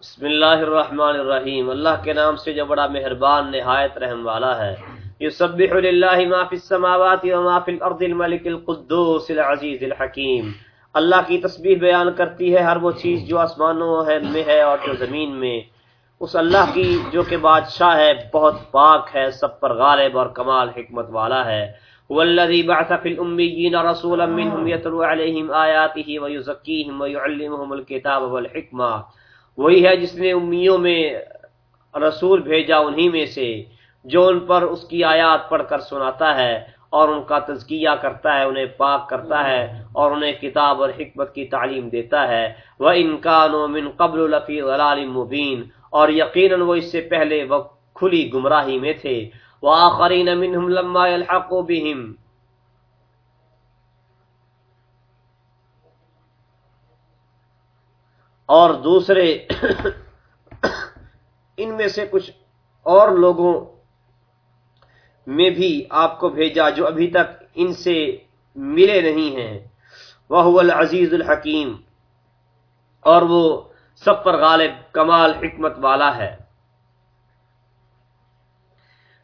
بسم اللہ الرحمن الرحیم۔ اللہ کے نام سے جو بڑا مہربان، نہایت رحم والا ہے۔ یسبح للہ ما فی السماوات و ما فی الارض، الملک القدوس العزیز الحکیم۔ اللہ کی تسبیح بیان کرتی ہے ہر وہ چیز جو آسمانوں میں ہے اور جو زمین میں۔ اس اللہ کی جو کہ بادشاہ ہے، بہت پاک ہے، سب پر غالب اور کمال حکمت والا ہے۔ والذی بعث فی الامیین رسولا منہم یتلو علیہم آیاته ویزکیہم ویعلمہم الكتاب والحکمہ وہی ہے جس نے امیوں میں رسول بھیجا انہی میں سے جو ان پر اس کی آیات پڑھ کر سناتا ہے اور ان کا تزکیہ کرتا ہے انہیں پاک کرتا ہے اور انہیں کتاب اور حکمت کی تعلیم دیتا ہے۔ وہ انکان و من قبل لفی غلال مبین اور یقیناً وہ اس سے پہلے وہ کھلی گمراہی میں تھے۔ وآخرین منہم لما يلحقوا بهم. اور دوسرے ان میں سے کچھ اور لوگوں میں بھی آپ کو بھیجا جو ابھی تک ان سے ملے نہیں ہیں۔ وہ العزیز الحکیم اور وہ سب پر غالب کمال حکمت والا ہے۔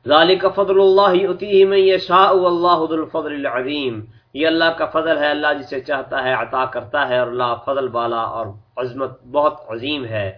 ذالک فضل اللہ یؤتیہ من یشاء واللہ ذو الفضل العظیم۔ یہ اللہ کا فضل ہے، اللہ جسے چاہتا ہے، عطا کرتا ہے اور اللہ فضل والا اور عظمت بہت عظیم ہے۔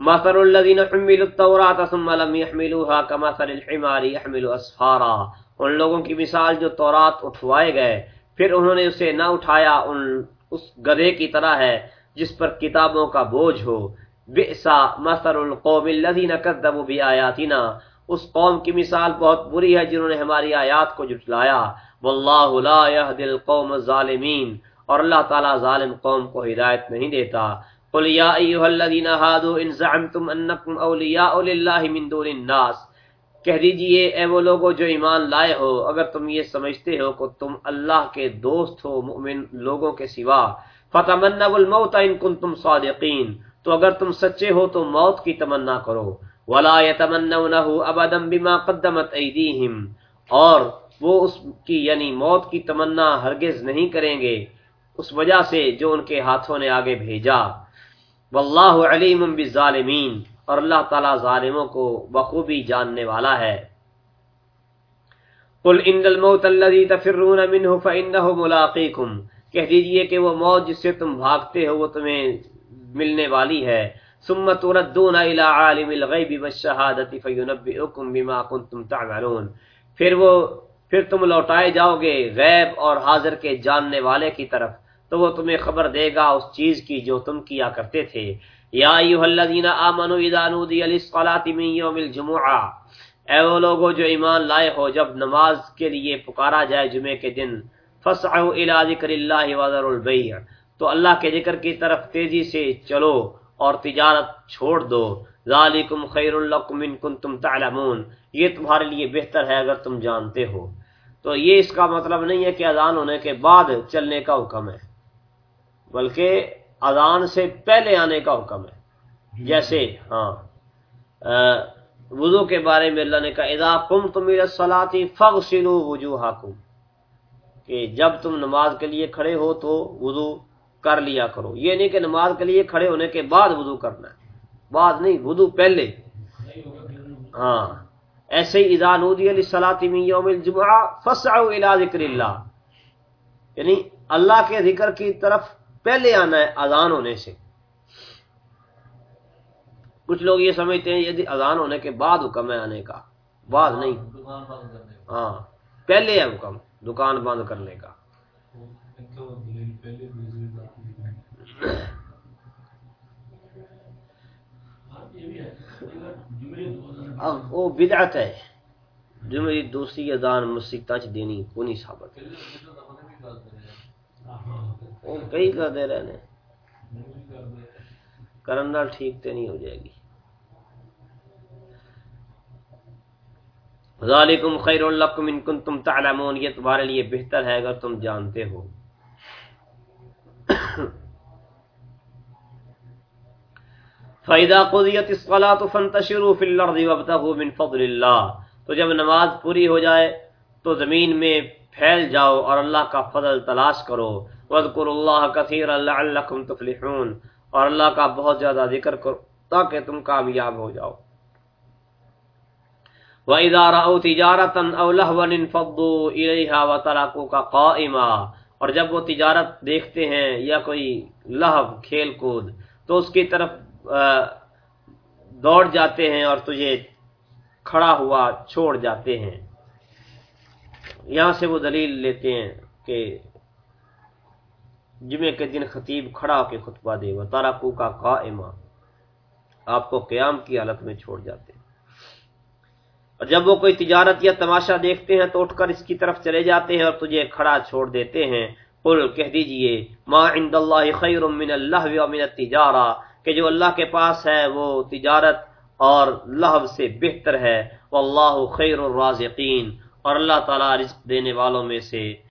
مثل الذين حملوا التوراة ثم لم يحملوها كمثل الحمار يحمل اسفارا ان لوگوں کی مثال جو تورات اٹھوائے گئے، پھر انہوں نے اسے نہ اٹھایا، ان اس گدھے کی طرح ہے جس پر کتابوں کا بوجھ ہو۔ بئسا مثل القوم الذين كذبوا بآياتنا اس قوم کی مثال بہت بری ہے جنہوں نے ہماری آیات کو جھٹلایا۔ واللہ لا يهدي القوم الظالمین۔ اور اللہ تعالی ظالم قوم کو ہدایت نہیں دیتا۔ قل یا ایھا الذین هادوا ان زعمتم انکم اولیاء للہ من دون الناس۔ کہہ دیجیے، اے وہ لوگوں جو ایمان لائے ہو، اگر تم یہ سمجھتے ہو کہ تم اللہ کے دوست ہو، مؤمن لوگوں کے سوا، فتمنوا الموت ان کنتم صادقین۔ تو اگر تم سچے ہو تو موت کی تمنا کرو۔ ولا يتمنونه ابدا بما قدمت ایدیہم اور وہ اس کی یعنی موت کی تمنا ہرگز نہیں کریں گے۔ اس وجہ سے جو ان کے ہاتھوں نے آگے بھیجا۔ واللہ علیم بالظالمین اور اللہ تعالی ظالموں کو بخوبی جاننے والا ہے۔ قل ان الموت الذي تفرون منه فانه ملاقيكم۔ کہہ دیجیے کہ وہ موت جس سے تم بھاگتے ہو وہ تمہیں ملنے والی ہے۔ ثم تردون الى عالم الغیب والشهادة فينبئكم بما كنتم تعملون۔ پھر وہ پھر تم لوٹائے جاؤ گے غیب اور حاضر کے جاننے والے کی طرف۔ تو وہ تمہیں خبر دے گا اس چیز کی جو تم کیا کرتے تھے۔ یا ایھا الذین آمنوا اذا نودی للصلاۃ من یوم الجمعہ۔ اے وہ لوگو جو ایمان لائے ہو، جب نماز کے لیے پکارا جائے جمعے کے دن فسعوا الی ذکر اللہ وذروا البیع۔ تو اللہ کے ذکر کی طرف تیزی سے چلو۔ اور تجارت چھوڑ دو۔ ذالکم خیر لکم ان کنتم تعلمون۔ یہ تمہارے لیے بہتر ہے اگر تم جانتے ہو۔ تو یہ اس کا مطلب نہیں ہے کہ اذان ہونے کے بعد چلنے کا حکم ہے، بلکہ اذان سے پہلے آنے کا حکم ہے۔ جیسے ہاں وضو کے بارے میں اللہ نے کہا، اذا قمتم الى الصلاه فاغسلوا وجوهكم کہ جب تم نماز کے لیے کھڑے ہو تو وضو کر لیا کرو۔ یہ نہیں کہ نماز کے لیے کھڑے ہونے کے بعد وضو کرنا ہے۔ بعد نہیں، وضو پہلے۔ ہاں۔ ایسے ہی اذا نودی علی صلاۃ من یوم الجمعہ فسعوا الى ذکر اللہ۔ یعنی اللہ کے ذکر کی طرف پہلے آنا ہے اذان ہونے سے۔ کچھ لوگ یہ سمجھتے ہیں یدی اذان ہونے کے بعد حکم ہے آنے کا۔ بعد نہیں۔ ہاں۔ پہلے ہے حکم، دکان بند کرنے کا۔ وہ بدعت ہے۔ جو دوسری اذان مسجد تچ دینی، کونی ثابت۔ وہ کئی کر دے رہے کرنا ٹھیک تے نہیں ہو جائے گی۔ ذالکم خیر لکم ان کنتم تعلمون، یہ تمہارے لیے بہتر ہے اگر تم جانتے ہو۔ فَإِذَا قُضِيَتِ الصَّلَاةُ فَانْتَشِرُوا فِي الْأَرْضِ وَابْتَغُوا مِنْ فَضْلِ اللَّهِ۔ تو جب نماز پوری ہو جائے تو زمین میں پھیل جاؤ اور اللہ کا فضل تلاش کرو۔ وَاذْكُرُوا اللَّهَ كَثِيرًا لَعَلَّكُمْ تُفْلِحُونَ۔ اور اللہ کا بہت زیادہ ذکر کرو تاکہ تم کامیاب ہو جاؤ۔ وَإِذَا رَأَوْا تِجَارَةً أَوْ لَهْوًا انفضوا إِلَيْهَا وَتَرَكُوكَ قَائِمًا۔ اور جب وہ تجارت دیکھتے ہیں یا کوئی لہو، کھیل کود، تو اس کی طرف دوڑ جاتے ہیں اور تجھے کھڑا ہوا چھوڑ جاتے ہیں۔ یہاں سے وہ دلیل لیتے ہیں کہ جمعے کے دن خطیب کھڑا ہو کے خطبہ دے وہ تاراکو کا قائمہ آپ کو قیام کی حالت میں چھوڑ جاتے ہیں۔ اور جب وہ کوئی تجارت یا تماشا دیکھتے ہیں تو اٹھ کر اس کی طرف چلے جاتے ہیں اور تجھے کھڑا چھوڑ دیتے ہیں۔ قل، کہہ دیجیے، ما عند اللہ خیر من اللہ و من التجارہ کہ جو اللہ کے پاس ہے وہ تجارت اور لہو سے بہتر ہے۔ واللہ خیر الرازقین۔ اور اللہ تعالیٰ رزق دینے والوں میں سے